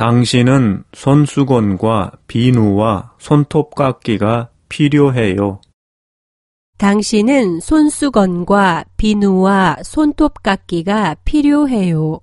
당신은 손수건과 비누와 손톱깎이가 필요해요. 당신은 손수건과 비누와 손톱깎이가 필요해요.